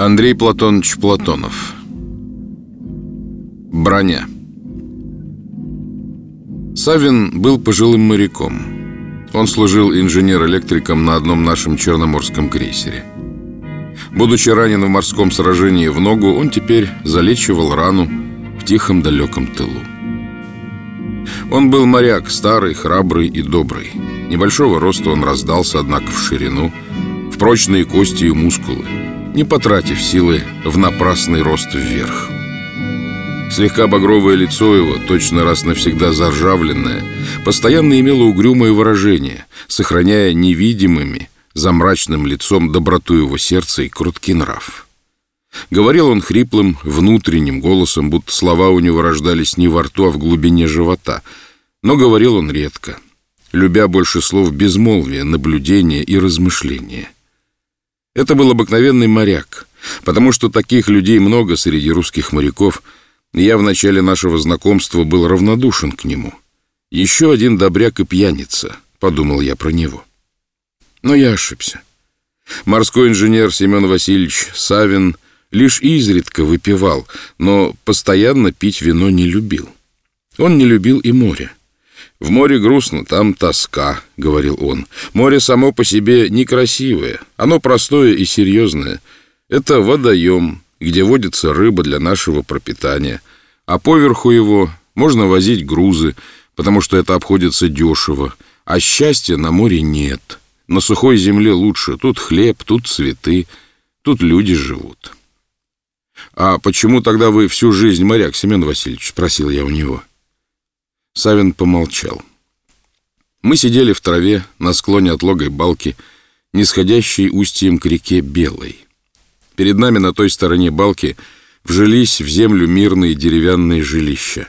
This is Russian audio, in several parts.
Андрей Платонович Платонов Броня Савин был пожилым моряком. Он служил инженер-электриком на одном нашем черноморском крейсере. Будучи ранен в морском сражении в ногу, он теперь залечивал рану в тихом далеком тылу. Он был моряк, старый, храбрый и добрый. Небольшого роста он раздался, однако, в ширину, в прочные кости и мускулы, не потратив силы в напрасный рост вверх. Слегка багровое лицо его, точно раз навсегда заржавленное, постоянно имело угрюмое выражение, сохраняя невидимыми, за мрачным лицом доброту его сердца и круткий нрав. Говорил он хриплым, внутренним голосом, будто слова у него рождались не во рту, а в глубине живота. Но говорил он редко, любя больше слов безмолвия, наблюдения и размышления. Это был обыкновенный моряк, потому что таких людей много среди русских моряков — я в начале нашего знакомства был равнодушен к нему. Еще один добряк и пьяница, подумал я про него. Но я ошибся. Морской инженер Семен Васильевич Савин лишь изредка выпивал, но постоянно пить вино не любил. Он не любил и море. «В море грустно, там тоска», — говорил он. «Море само по себе некрасивое, оно простое и серьезное. Это водоем, где водится рыба для нашего пропитания, а поверху его можно возить грузы, потому что это обходится дешево, а счастья на море нет. На сухой земле лучше. Тут хлеб, тут цветы, тут люди живут. «А почему тогда вы всю жизнь моряк, Семен Васильевич?» — спросил я у него. Савин помолчал. Мы сидели в траве на склоне отлогой балки, нисходящей устьем к реке Белой. Перед нами на той стороне балки вжились в землю мирные деревянные жилища,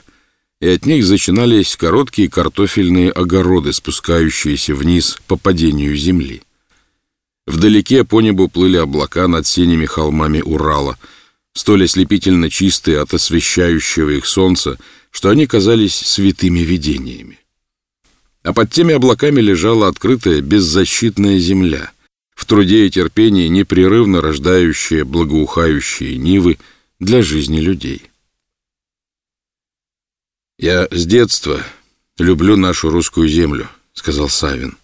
и от них начинались короткие картофельные огороды, спускающиеся вниз по падению земли. Вдалеке по небу плыли облака над синими холмами Урала, столь ослепительно чистые от освещающего их солнца, что они казались святыми видениями. А под теми облаками лежала открытая беззащитная земля — в труде и терпении непрерывно рождающие благоухающие нивы для жизни людей. «Я с детства люблю нашу русскую землю», — сказал Савин.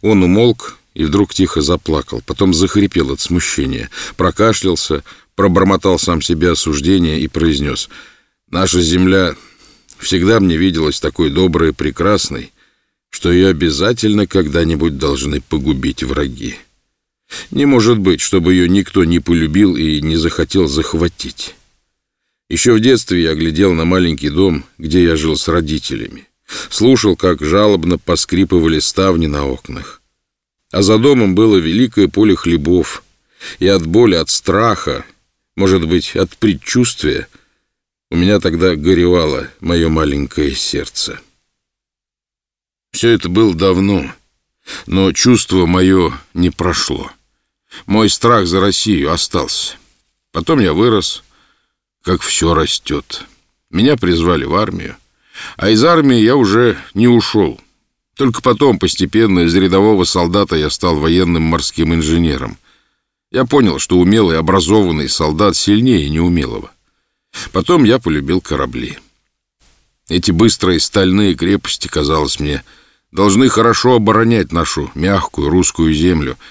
Он умолк и вдруг тихо заплакал, потом захрипел от смущения, прокашлялся, пробормотал сам себе осуждение и произнес «Наша земля всегда мне виделась такой доброй и прекрасной, что ее обязательно когда-нибудь должны погубить враги». Не может быть, чтобы ее никто не полюбил и не захотел захватить. Еще в детстве я глядел на маленький дом, где я жил с родителями. Слушал, как жалобно поскрипывали ставни на окнах. А за домом было великое поле хлебов. И от боли, от страха, может быть, от предчувствия, у меня тогда горевало мое маленькое сердце. Все это было давно, но чувство мое не прошло. Мой страх за Россию остался. Потом я вырос, как все растет. Меня призвали в армию, а из армии я уже не ушел. Только потом, постепенно, из рядового солдата я стал военным морским инженером. Я понял, что умелый, образованный солдат сильнее неумелого. Потом я полюбил корабли. Эти быстрые стальные крепости, казалось мне, должны хорошо оборонять нашу мягкую русскую землю —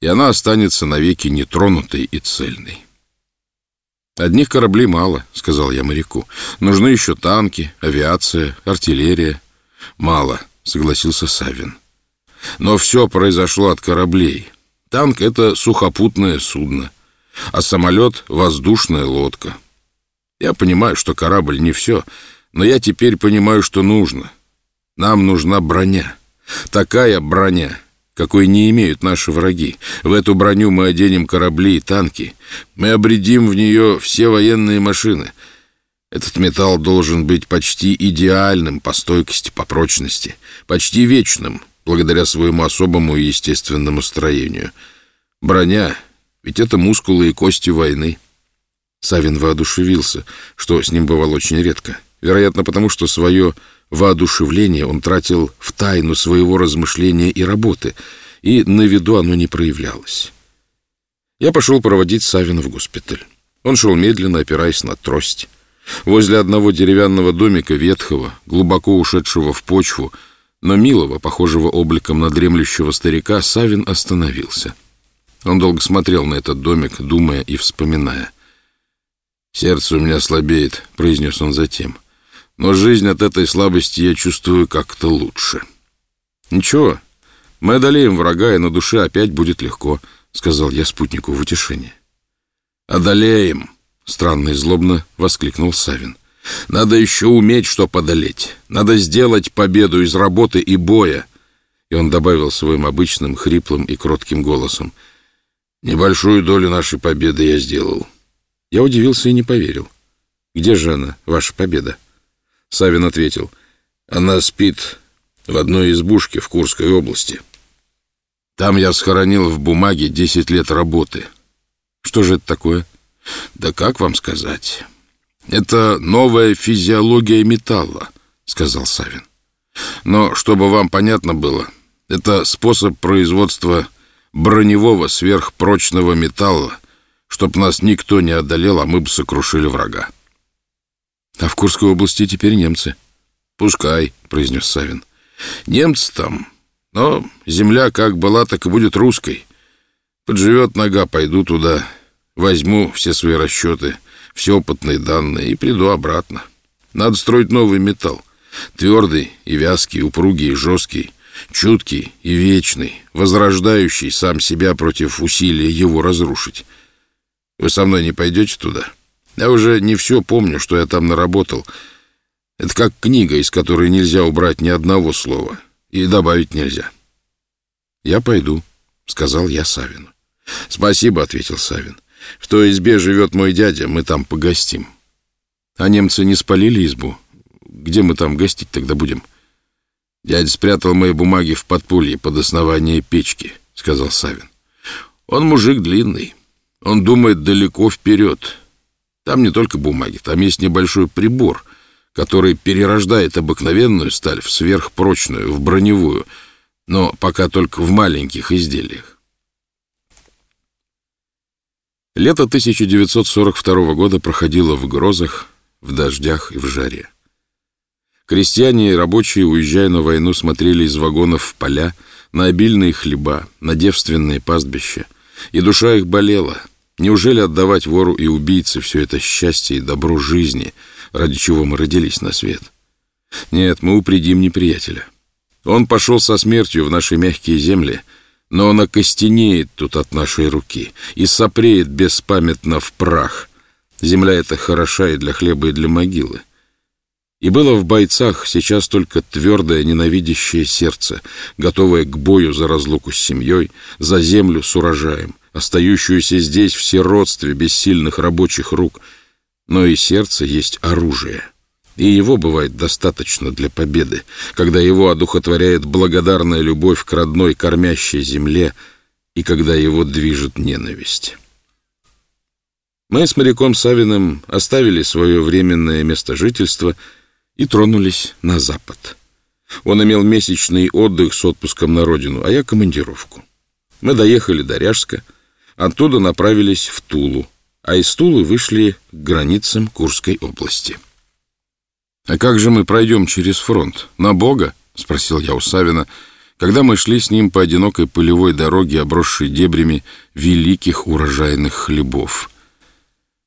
и она останется навеки нетронутой и цельной. «Одних кораблей мало», — сказал я моряку. «Нужны еще танки, авиация, артиллерия». «Мало», — согласился Савин. «Но все произошло от кораблей. Танк — это сухопутное судно, а самолет — воздушная лодка. Я понимаю, что корабль не все, но я теперь понимаю, что нужно. Нам нужна броня. Такая броня, какой не имеют наши враги. В эту броню мы оденем корабли и танки. Мы обредим в нее все военные машины. Этот металл должен быть почти идеальным по стойкости, по прочности, почти вечным, благодаря своему особому и естественному строению. Броня, ведь это мускулы и кости войны. Савин воодушевился, что с ним бывало очень редко. Вероятно, потому что свое воодушевление он тратил в тайну своего размышления и работы, и на виду оно не проявлялось. Я пошел проводить Савина в госпиталь. Он шел медленно, опираясь на трость. Возле одного деревянного домика ветхого, глубоко ушедшего в почву, но милого, похожего обликом на дремлющего старика, Савин остановился. Он долго смотрел на этот домик, думая и вспоминая. «Сердце у меня слабеет», — произнес он затем. «Но жизнь от этой слабости я чувствую как-то лучше». «Ничего, мы одолеем врага, и на душе опять будет легко», — сказал я спутнику в утешение. «Одолеем!» — странно и злобно воскликнул Савин. «Надо еще уметь, что подолеть. Надо сделать победу из работы и боя». И он добавил своим обычным, хриплым и кротким голосом. «Небольшую долю нашей победы я сделал». Я удивился и не поверил. «Где же она, ваша победа?» Савин ответил. «Она спит в одной избушке в Курской области». Там я схоронил в бумаге 10 лет работы. Что же это такое? Да как вам сказать? Это новая физиология металла, сказал Савин. Но чтобы вам понятно было, это способ производства броневого сверхпрочного металла, чтоб нас никто не одолел, а мы бы сокрушили врага. А в Курской области теперь немцы. Пускай, произнес Савин. Немцы там но земля как была, так и будет русской. Подживет нога, пойду туда, возьму все свои расчеты, все опытные данные и приду обратно. Надо строить новый металл. Твердый и вязкий, упругий и жесткий, чуткий и вечный, возрождающий сам себя против усилия его разрушить. Вы со мной не пойдете туда? Я уже не все помню, что я там наработал. Это как книга, из которой нельзя убрать ни одного слова и добавить нельзя. «Я пойду», — сказал я Савину. «Спасибо», — ответил Савин. «В той избе живет мой дядя, мы там погостим». «А немцы не спалили избу? Где мы там гостить тогда будем?» «Дядя спрятал мои бумаги в подполье под основание печки», — сказал Савин. «Он мужик длинный. Он думает далеко вперед. Там не только бумаги, там есть небольшой прибор — который перерождает обыкновенную сталь в сверхпрочную, в броневую, но пока только в маленьких изделиях. Лето 1942 года проходило в грозах, в дождях и в жаре. Крестьяне и рабочие, уезжая на войну, смотрели из вагонов в поля, на обильные хлеба, на девственные пастбища, и душа их болела. Неужели отдавать вору и убийце все это счастье и добро жизни — ради чего мы родились на свет. Нет, мы упредим неприятеля. Он пошел со смертью в наши мягкие земли, но он окостенеет тут от нашей руки и сопреет беспамятно в прах. Земля эта хороша и для хлеба, и для могилы. И было в бойцах сейчас только твердое ненавидящее сердце, готовое к бою за разлуку с семьей, за землю с урожаем, остающуюся здесь в сиротстве бессильных рабочих рук — но и сердце есть оружие. И его бывает достаточно для победы, когда его одухотворяет благодарная любовь к родной кормящей земле и когда его движет ненависть. Мы с моряком Савиным оставили свое временное место жительства и тронулись на запад. Он имел месячный отдых с отпуском на родину, а я командировку. Мы доехали до Ряжска, оттуда направились в Тулу, а из Тулы вышли к границам Курской области. «А как же мы пройдем через фронт? На Бога?» — спросил я у Савина, когда мы шли с ним по одинокой полевой дороге, обросшей дебрями великих урожайных хлебов.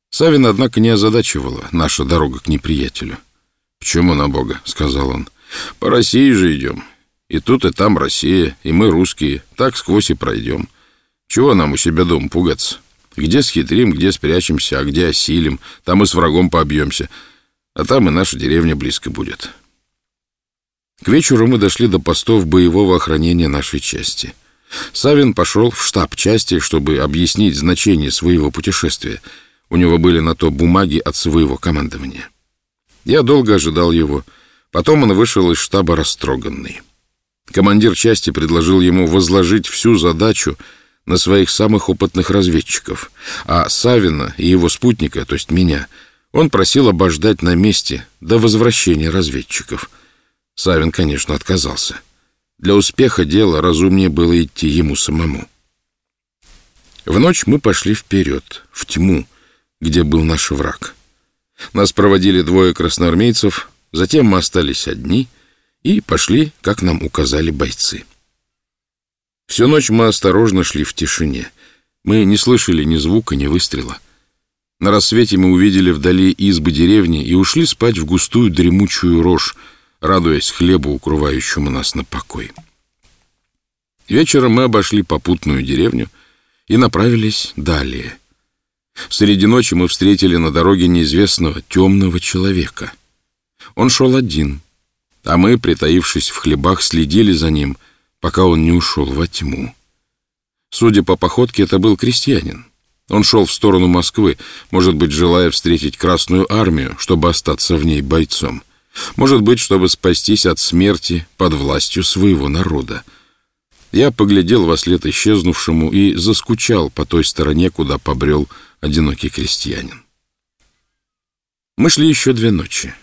Савин, однако, не озадачивала наша дорога к неприятелю. «Почему на Бога?» — сказал он. «По России же идем. И тут, и там Россия, и мы русские. Так сквозь и пройдем. Чего нам у себя дома пугаться?» Где схитрим, где спрячемся, а где осилим, там и с врагом побьемся. А там и наша деревня близко будет. К вечеру мы дошли до постов боевого охранения нашей части. Савин пошел в штаб части, чтобы объяснить значение своего путешествия. У него были на то бумаги от своего командования. Я долго ожидал его. Потом он вышел из штаба растроганный. Командир части предложил ему возложить всю задачу на своих самых опытных разведчиков, а Савина и его спутника, то есть меня, он просил обождать на месте до возвращения разведчиков. Савин, конечно, отказался. Для успеха дела разумнее было идти ему самому. В ночь мы пошли вперед, в тьму, где был наш враг. Нас проводили двое красноармейцев, затем мы остались одни и пошли, как нам указали бойцы. Всю ночь мы осторожно шли в тишине. Мы не слышали ни звука, ни выстрела. На рассвете мы увидели вдали избы деревни и ушли спать в густую дремучую рожь, радуясь хлебу, укрывающему нас на покой. Вечером мы обошли попутную деревню и направились далее. Среди ночи мы встретили на дороге неизвестного темного человека. Он шел один, а мы, притаившись в хлебах, следили за ним, пока он не ушел во тьму. Судя по походке, это был крестьянин. Он шел в сторону Москвы, может быть, желая встретить Красную Армию, чтобы остаться в ней бойцом. Может быть, чтобы спастись от смерти под властью своего народа. Я поглядел во след исчезнувшему и заскучал по той стороне, куда побрел одинокий крестьянин. Мы шли еще две ночи.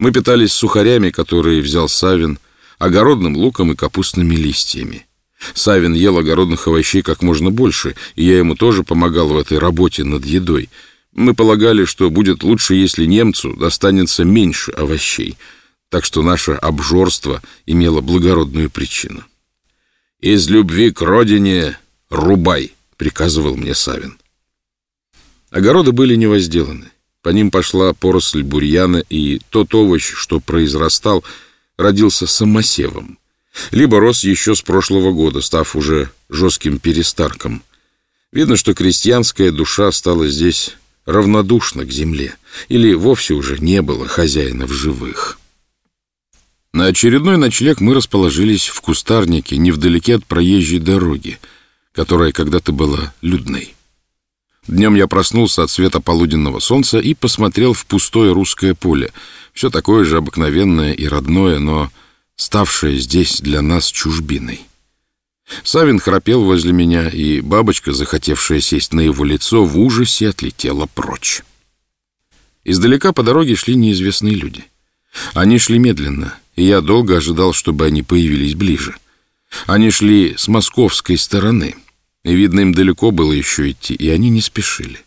Мы питались сухарями, которые взял Савин, огородным луком и капустными листьями. Савин ел огородных овощей как можно больше, и я ему тоже помогал в этой работе над едой. Мы полагали, что будет лучше, если немцу достанется меньше овощей, так что наше обжорство имело благородную причину. «Из любви к родине рубай», — приказывал мне Савин. Огороды были невозделаны. По ним пошла поросль бурьяна, и тот овощ, что произрастал, родился самосевом. Либо рос еще с прошлого года, став уже жестким перестарком. Видно, что крестьянская душа стала здесь равнодушна к земле, или вовсе уже не было в живых. На очередной ночлег мы расположились в кустарнике невдалеке от проезжей дороги, которая когда-то была людной. Днем я проснулся от света полуденного солнца и посмотрел в пустое русское поле, все такое же обыкновенное и родное, но ставшее здесь для нас чужбиной. Савин храпел возле меня, и бабочка, захотевшая сесть на его лицо, в ужасе отлетела прочь. Издалека по дороге шли неизвестные люди. Они шли медленно, и я долго ожидал, чтобы они появились ближе. Они шли с московской стороны — и, видно, им далеко было еще идти, и они не спешили.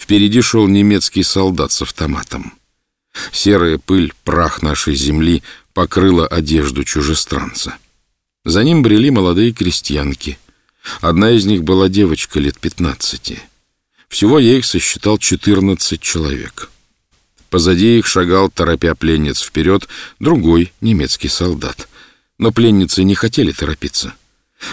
Впереди шел немецкий солдат с автоматом. Серая пыль, прах нашей земли покрыла одежду чужестранца. За ним брели молодые крестьянки. Одна из них была девочка лет пятнадцати. Всего я их сосчитал четырнадцать человек. Позади их шагал, торопя пленниц вперед, другой немецкий солдат. Но пленницы не хотели торопиться.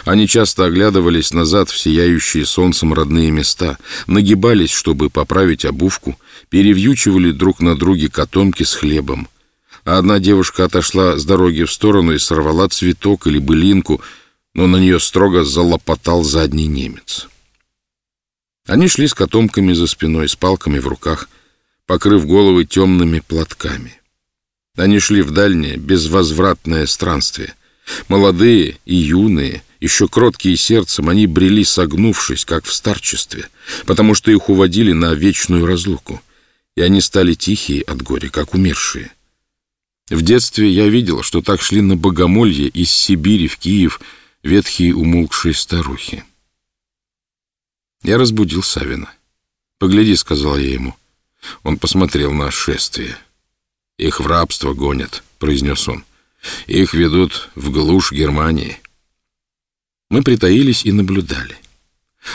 Они часто оглядывались назад в сияющие солнцем родные места, нагибались, чтобы поправить обувку, перевьючивали друг на друге котомки с хлебом. А одна девушка отошла с дороги в сторону и сорвала цветок или былинку, но на нее строго залопотал задний немец. Они шли с котомками за спиной, с палками в руках, покрыв головы темными платками. Они шли в дальнее, безвозвратное странствие. Молодые и юные, еще кроткие сердцем, они брели согнувшись, как в старчестве, потому что их уводили на вечную разлуку, и они стали тихие от горя, как умершие. В детстве я видел, что так шли на богомолье из Сибири в Киев ветхие умолкшие старухи. Я разбудил Савина. «Погляди», — сказал я ему. Он посмотрел на шествие. «Их в рабство гонят», — произнес он. «Их ведут в глушь Германии». Мы притаились и наблюдали.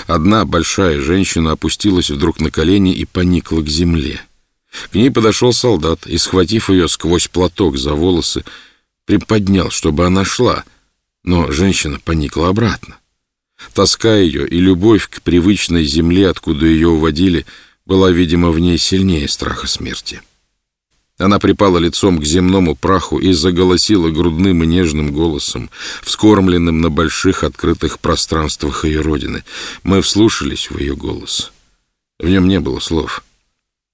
Одна большая женщина опустилась вдруг на колени и поникла к земле. К ней подошел солдат и, схватив ее сквозь платок за волосы, приподнял, чтобы она шла, но женщина поникла обратно. Тоска ее и любовь к привычной земле, откуда ее уводили, была, видимо, в ней сильнее страха смерти. Она припала лицом к земному праху и заголосила грудным и нежным голосом, вскормленным на больших открытых пространствах ее родины. Мы вслушались в ее голос. В нем не было слов,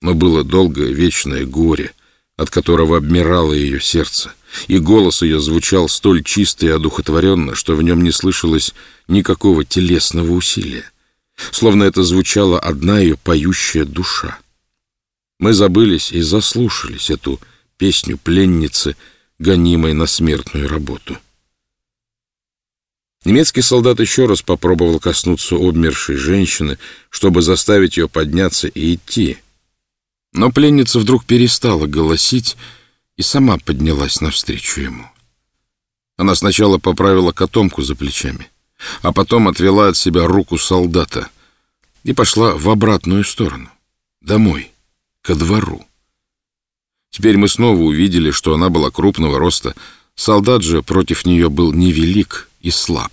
но было долгое вечное горе, от которого обмирало ее сердце, и голос ее звучал столь чисто и одухотворенно, что в нем не слышалось никакого телесного усилия, словно это звучала одна ее поющая душа. Мы забылись и заслушались эту песню пленницы, гонимой на смертную работу. Немецкий солдат еще раз попробовал коснуться обмершей женщины, чтобы заставить ее подняться и идти. Но пленница вдруг перестала голосить и сама поднялась навстречу ему. Она сначала поправила котомку за плечами, а потом отвела от себя руку солдата и пошла в обратную сторону, домой, ко двору. Теперь мы снова увидели, что она была крупного роста, солдат же против нее был невелик, и слаб.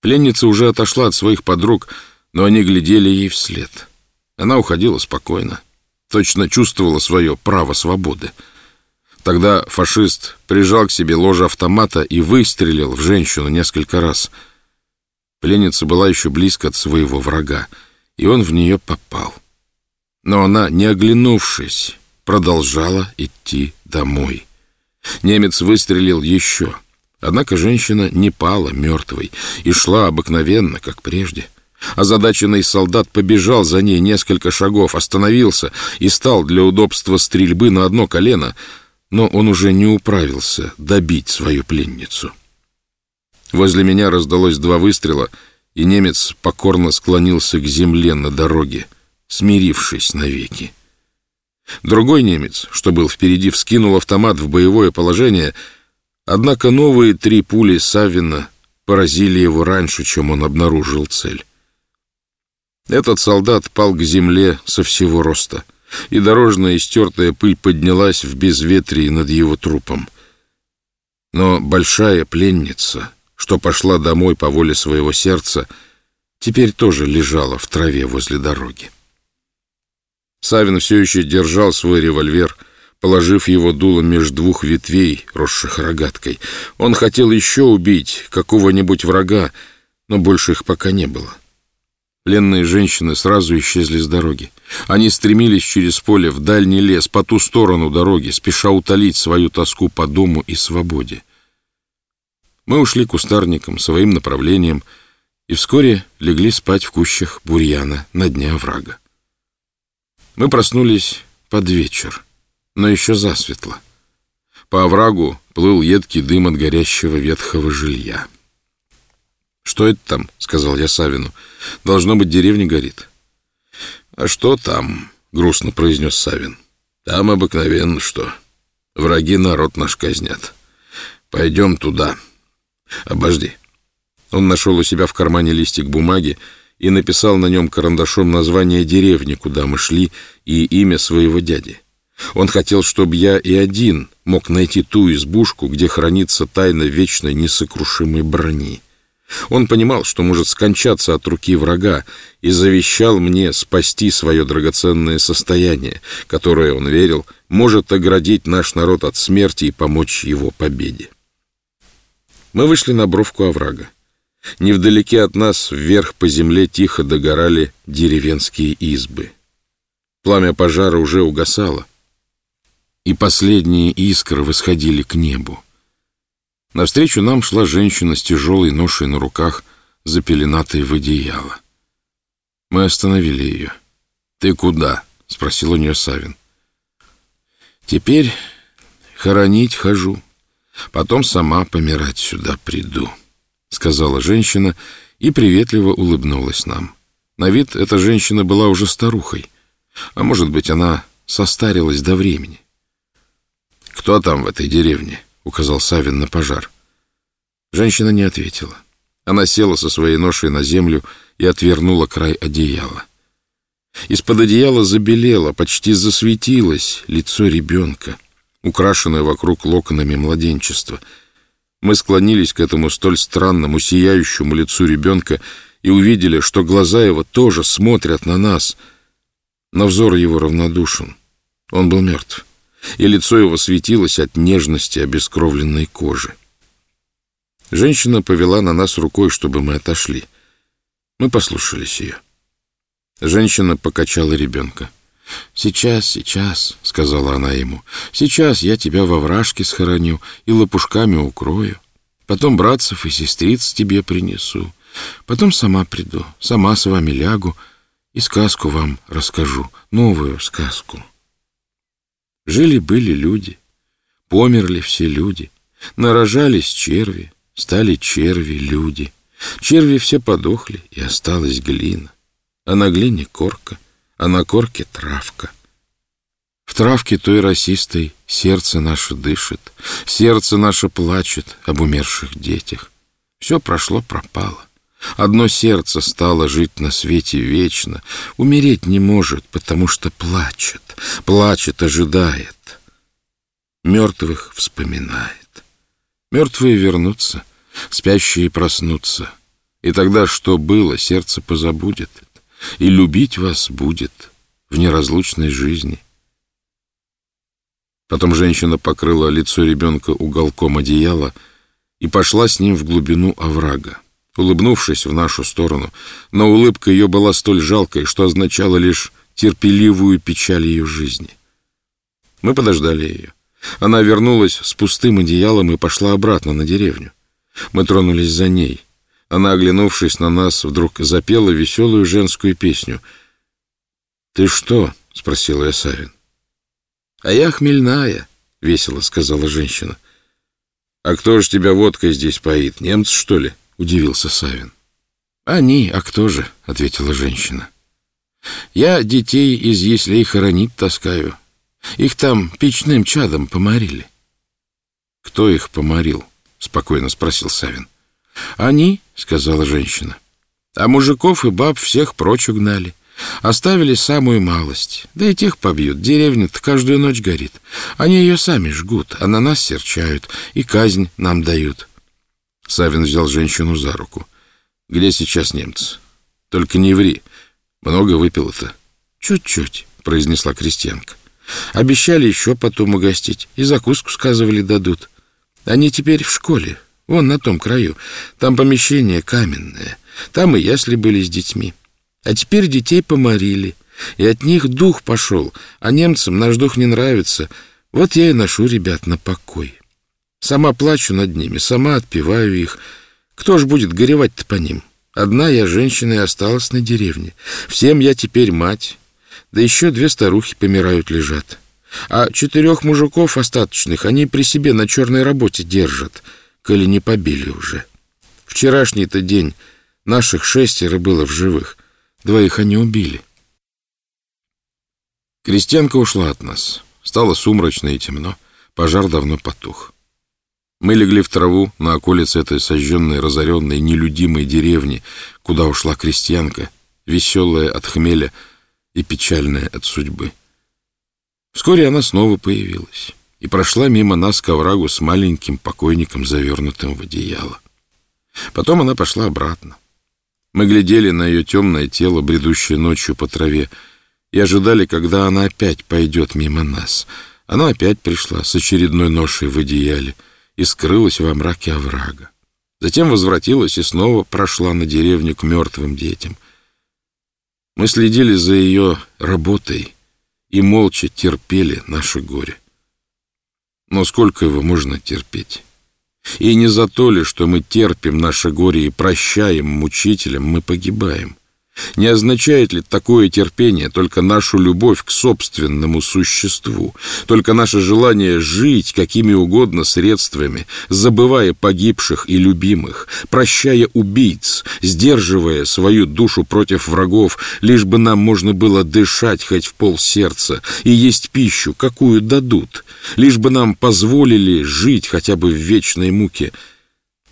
Пленница уже отошла от своих подруг, но они глядели ей вслед. Она уходила спокойно, точно чувствовала свое право свободы. Тогда фашист прижал к себе ложе автомата и выстрелил в женщину несколько раз. Пленница была еще близко от своего врага, и он в нее попал. Но она, не оглянувшись, продолжала идти домой. Немец выстрелил еще — Однако женщина не пала мертвой и шла обыкновенно, как прежде. Озадаченный солдат побежал за ней несколько шагов, остановился и стал для удобства стрельбы на одно колено, но он уже не управился добить свою пленницу. Возле меня раздалось два выстрела, и немец покорно склонился к земле на дороге, смирившись навеки. Другой немец, что был впереди, вскинул автомат в боевое положение — Однако новые три пули Савина поразили его раньше, чем он обнаружил цель. Этот солдат пал к земле со всего роста, и дорожная истертая пыль поднялась в безветрии над его трупом. Но большая пленница, что пошла домой по воле своего сердца, теперь тоже лежала в траве возле дороги. Савин все еще держал свой револьвер — положив его дулом между двух ветвей, росших рогаткой. Он хотел еще убить какого-нибудь врага, но больше их пока не было. Пленные женщины сразу исчезли с дороги. Они стремились через поле в дальний лес, по ту сторону дороги, спеша утолить свою тоску по дому и свободе. Мы ушли кустарником, своим направлением, и вскоре легли спать в кущах бурьяна на дне оврага. Мы проснулись под вечер но еще засветло. По оврагу плыл едкий дым от горящего ветхого жилья. «Что это там?» — сказал я Савину. «Должно быть, деревня горит». «А что там?» — грустно произнес Савин. «Там обыкновенно что. Враги народ наш казнят. Пойдем туда. Обожди». Он нашел у себя в кармане листик бумаги и написал на нем карандашом название деревни, куда мы шли, и имя своего дяди. Он хотел, чтобы я и один мог найти ту избушку, где хранится тайна вечной несокрушимой брони. Он понимал, что может скончаться от руки врага, и завещал мне спасти свое драгоценное состояние, которое, он верил, может оградить наш народ от смерти и помочь его победе. Мы вышли на бровку оврага. Невдалеке от нас вверх по земле тихо догорали деревенские избы. Пламя пожара уже угасало и последние искры восходили к небу. Навстречу нам шла женщина с тяжелой ношей на руках, запеленатой в одеяло. Мы остановили ее. «Ты куда?» — спросил у нее Савин. «Теперь хоронить хожу, потом сама помирать сюда приду», — сказала женщина и приветливо улыбнулась нам. На вид эта женщина была уже старухой, а может быть, она состарилась до времени. «Кто там в этой деревне?» — указал Савин на пожар. Женщина не ответила. Она села со своей ношей на землю и отвернула край одеяла. Из-под одеяла забелело, почти засветилось лицо ребенка, украшенное вокруг локонами младенчества. Мы склонились к этому столь странному, сияющему лицу ребенка и увидели, что глаза его тоже смотрят на нас, но взор его равнодушен. Он был мертв и лицо его светилось от нежности обескровленной кожи. Женщина повела на нас рукой, чтобы мы отошли. Мы послушались ее. Женщина покачала ребенка. «Сейчас, сейчас», — сказала она ему, — «сейчас я тебя во вражке схороню и лопушками укрою. Потом братцев и сестриц тебе принесу. Потом сама приду, сама с вами лягу и сказку вам расскажу, новую сказку». Жили-были люди, померли все люди, нарожались черви, стали черви, люди. Черви все подохли, и осталась глина. А на глине корка, а на корке травка. В травке той расистой сердце наше дышит, сердце наше плачет об умерших детях. Все прошло, пропало. Одно сердце стало жить на свете вечно, умереть не может, потому что плачет, плачет, ожидает. Мертвых вспоминает. Мертвые вернутся, спящие проснутся. И тогда что было, сердце позабудет, и любить вас будет в неразлучной жизни. Потом женщина покрыла лицо ребенка уголком одеяла и пошла с ним в глубину оврага улыбнувшись в нашу сторону, но улыбка ее была столь жалкой, что означала лишь терпеливую печаль ее жизни. Мы подождали ее. Она вернулась с пустым одеялом и пошла обратно на деревню. Мы тронулись за ней. Она, оглянувшись на нас, вдруг запела веселую женскую песню. «Ты что?» — спросила я Савин. «А я хмельная», — весело сказала женщина. «А кто же тебя водкой здесь поит? Немцы, что ли?» — удивился Савин. «Они, а кто же?» — ответила женщина. «Я детей из яслей хоронить таскаю. Их там печным чадом поморили». «Кто их поморил?» — спокойно спросил Савин. «Они», — сказала женщина. «А мужиков и баб всех прочь угнали. Оставили самую малость. Да и тех побьют. Деревня-то каждую ночь горит. Они ее сами жгут, а на нас серчают и казнь нам дают». Савин взял женщину за руку. «Где сейчас немцы? Только не ври. Много выпил-то?» «Чуть-чуть», — произнесла крестьянка. «Обещали еще потом угостить. И закуску, сказывали, дадут. Они теперь в школе, вон на том краю. Там помещение каменное. Там и ясли были с детьми. А теперь детей поморили. И от них дух пошел. А немцам наш дух не нравится. Вот я и ношу ребят на покой». Сама плачу над ними, сама отпеваю их. Кто ж будет горевать-то по ним? Одна я женщина и осталась на деревне. Всем я теперь мать. Да еще две старухи помирают, лежат. А четырех мужиков остаточных они при себе на черной работе держат, коли не побили уже. Вчерашний-то день наших шестеро было в живых. Двоих они убили. Крестьянка ушла от нас. Стало сумрачно и темно. Пожар давно потух. Мы легли в траву на околице этой сожженной, разоренной, нелюдимой деревни, куда ушла крестьянка, веселая от хмеля и печальная от судьбы. Вскоре она снова появилась и прошла мимо нас к оврагу с маленьким покойником, завернутым в одеяло. Потом она пошла обратно. Мы глядели на ее темное тело, бредущее ночью по траве, и ожидали, когда она опять пойдет мимо нас. Она опять пришла с очередной ношей в одеяле — и скрылась во мраке оврага. Затем возвратилась и снова прошла на деревню к мертвым детям. Мы следили за ее работой и молча терпели наше горе. Но сколько его можно терпеть? И не за то ли, что мы терпим наше горе и прощаем мучителям, мы погибаем. Не означает ли такое терпение только нашу любовь к собственному существу, только наше желание жить какими угодно средствами, забывая погибших и любимых, прощая убийц, сдерживая свою душу против врагов, лишь бы нам можно было дышать хоть в пол сердца и есть пищу, какую дадут, лишь бы нам позволили жить хотя бы в вечной муке –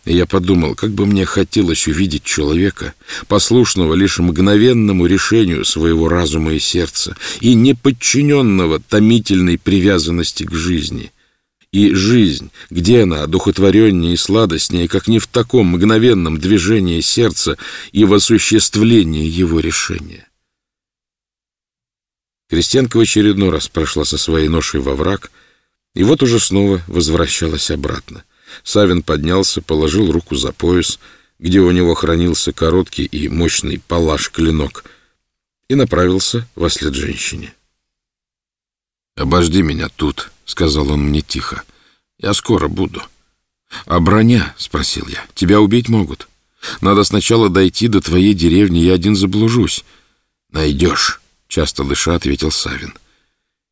и я подумал, как бы мне хотелось увидеть человека, послушного лишь мгновенному решению своего разума и сердца, и неподчиненного томительной привязанности к жизни. И жизнь, где она одухотвореннее и сладостнее, как не в таком мгновенном движении сердца и в осуществлении его решения. Крестьянка в очередной раз прошла со своей ношей во враг, и вот уже снова возвращалась обратно. Савин поднялся, положил руку за пояс, где у него хранился короткий и мощный палаш-клинок, и направился во след женщине. «Обожди меня тут», — сказал он мне тихо. «Я скоро буду». «А броня?» — спросил я. «Тебя убить могут. Надо сначала дойти до твоей деревни, я один заблужусь». «Найдешь», — часто дыша ответил Савин.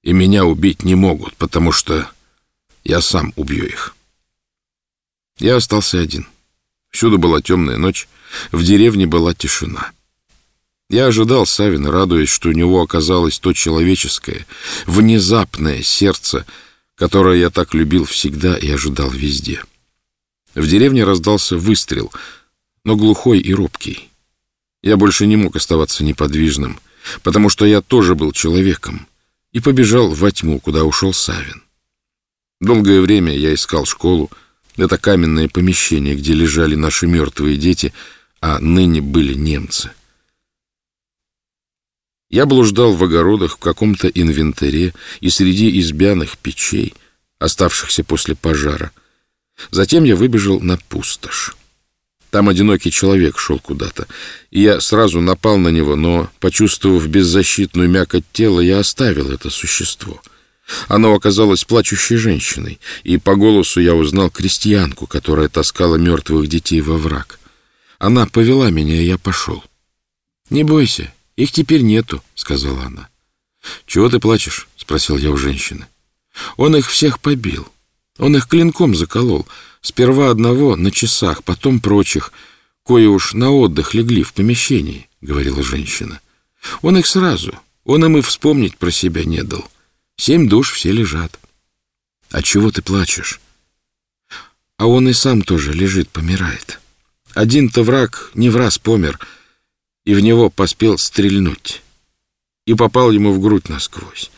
«И меня убить не могут, потому что я сам убью их». Я остался один. Всюду была темная ночь, в деревне была тишина. Я ожидал Савина, радуясь, что у него оказалось то человеческое, внезапное сердце, которое я так любил всегда и ожидал везде. В деревне раздался выстрел, но глухой и робкий. Я больше не мог оставаться неподвижным, потому что я тоже был человеком, и побежал во тьму, куда ушел Савин. Долгое время я искал школу, это каменное помещение, где лежали наши мертвые дети, а ныне были немцы. Я блуждал в огородах в каком-то инвентаре и среди избяных печей, оставшихся после пожара. Затем я выбежал на пустошь. Там одинокий человек шел куда-то, и я сразу напал на него, но, почувствовав беззащитную мякоть тела, я оставил это существо. Оно оказалось плачущей женщиной, и по голосу я узнал крестьянку, которая таскала мертвых детей во враг. Она повела меня, и я пошел. «Не бойся, их теперь нету», — сказала она. «Чего ты плачешь?» — спросил я у женщины. «Он их всех побил. Он их клинком заколол. Сперва одного на часах, потом прочих. Кое уж на отдых легли в помещении», — говорила женщина. «Он их сразу. Он им и вспомнить про себя не дал. Семь душ все лежат». «А чего ты плачешь?» «А он и сам тоже лежит, помирает. Один-то враг не в раз помер» и в него поспел стрельнуть. И попал ему в грудь насквозь.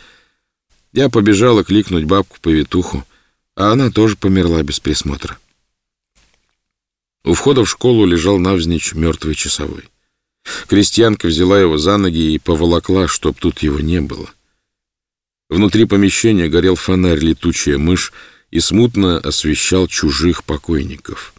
Я побежала кликнуть бабку-повитуху, а она тоже померла без присмотра. У входа в школу лежал навзничь мертвый часовой. Крестьянка взяла его за ноги и поволокла, чтоб тут его не было. Внутри помещения горел фонарь «Летучая мышь» и смутно освещал чужих покойников.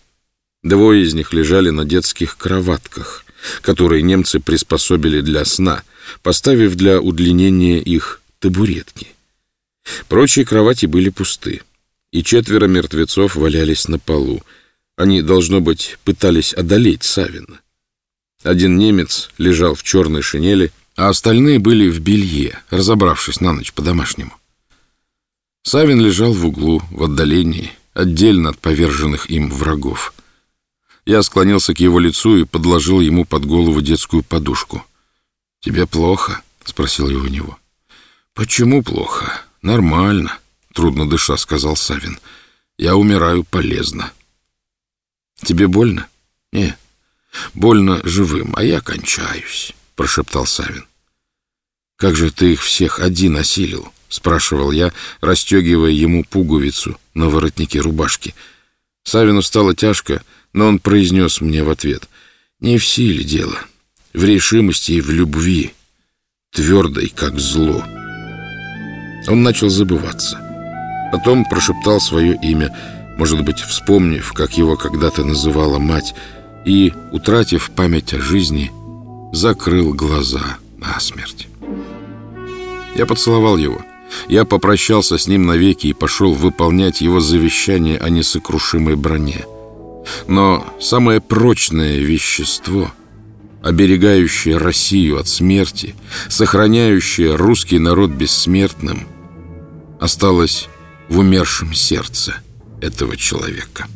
Двое из них лежали на детских кроватках, которые немцы приспособили для сна, поставив для удлинения их табуретки. Прочие кровати были пусты, и четверо мертвецов валялись на полу. Они, должно быть, пытались одолеть Савина. Один немец лежал в черной шинели, а остальные были в белье, разобравшись на ночь по-домашнему. Савин лежал в углу, в отдалении, отдельно от поверженных им врагов. Я склонился к его лицу и подложил ему под голову детскую подушку. «Тебе плохо?» — спросил я у него. «Почему плохо? Нормально», — трудно дыша сказал Савин. «Я умираю полезно». «Тебе больно?» «Не, больно живым, а я кончаюсь», — прошептал Савин. «Как же ты их всех один осилил?» — спрашивал я, расстегивая ему пуговицу на воротнике рубашки. Савину стало тяжко, — но он произнес мне в ответ, «Не в силе дело, в решимости и в любви, твердой, как зло». Он начал забываться. Потом прошептал свое имя, может быть, вспомнив, как его когда-то называла мать, и, утратив память о жизни, закрыл глаза на смерть. Я поцеловал его. Я попрощался с ним навеки и пошел выполнять его завещание о несокрушимой броне. Но самое прочное вещество, оберегающее Россию от смерти, сохраняющее русский народ бессмертным, осталось в умершем сердце этого человека.